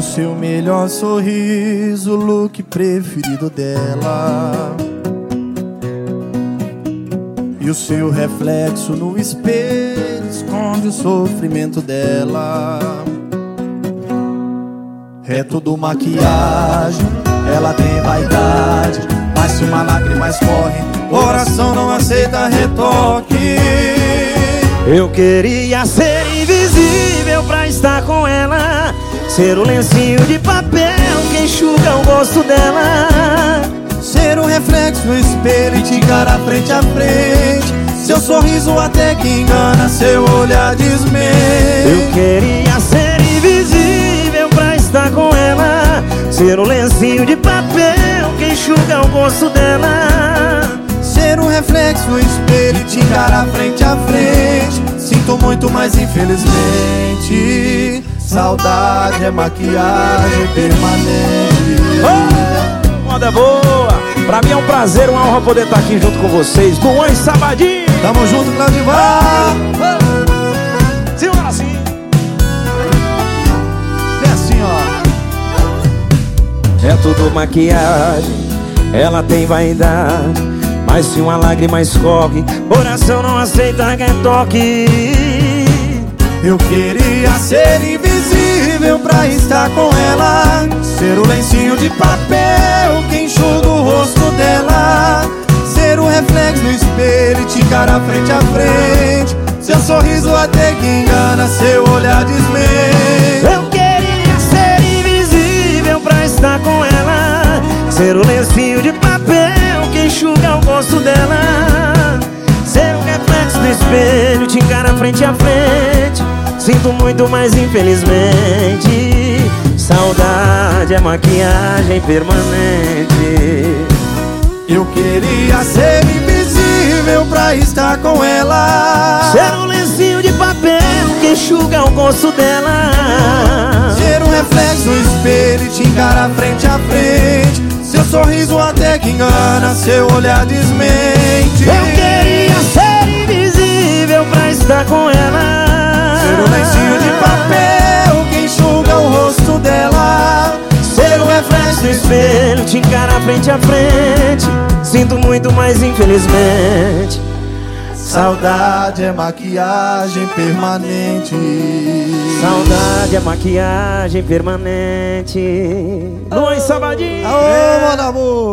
O seu melhor sorriso, o look preferido dela. E o seu reflexo no espelho esconde o sofrimento dela. É tudo maquiagem, ela tem vaidade. Mas se uma lágrima escorre, coração não aceita retoque. Eu queria ser invisível pra estar com ela. Ser o lencinho de papel que enxuga o rosto dela. Ser o reflexo no espelho e te encarar frente a frente. Seu sorriso até que engana, seu olhar desmente. Eu queria ser invisível pra estar com ela. Ser o lencinho de papel que enxuga o rosto dela. Ser um reflexo no espelho e te encarar frente a frente. Sinto muito, mas infelizmente. Saudade é maquiagem permanente. Oh, moda boa! Pra mim é um prazer, uma honra poder estar aqui junto com vocês. Luan e Sabadinho! Tamo junto, Claudivar! Senhora assim! É assim, ó. É tudo maquiagem, ela tem vaidade. Mas se uma lágrima escorre, coração não aceita quem toque. Eu queria ser invisível pra estar com ela. Ser o lencinho de papel que enxuga o rosto dela. Ser o reflexo no espelho e te encarar frente a frente. Seu sorriso até que engana, seu olhar desmente. Eu queria ser invisível pra estar com ela. Ser o lencinho de papel que enxuga o rosto dela. Ser o reflexo no espelho, te encarar frente a frente. Sinto muito, mas infelizmente é maquiagem permanente. Eu queria ser invisível pra estar com ela. Ser um lencinho de papel que enxuga o rosto dela. Ser um reflexo no espelho e te encarar frente a frente. Seu sorriso até que engana, seu olhar desmente. Eu queria ser invisível pra estar com ela. Ser um lencinho de no espelho, te encarar frente a frente. Sinto muito, mas infelizmente Saudade é maquiagem permanente. Saudade é maquiagem permanente. Luan Sabadinho Aô, mano amor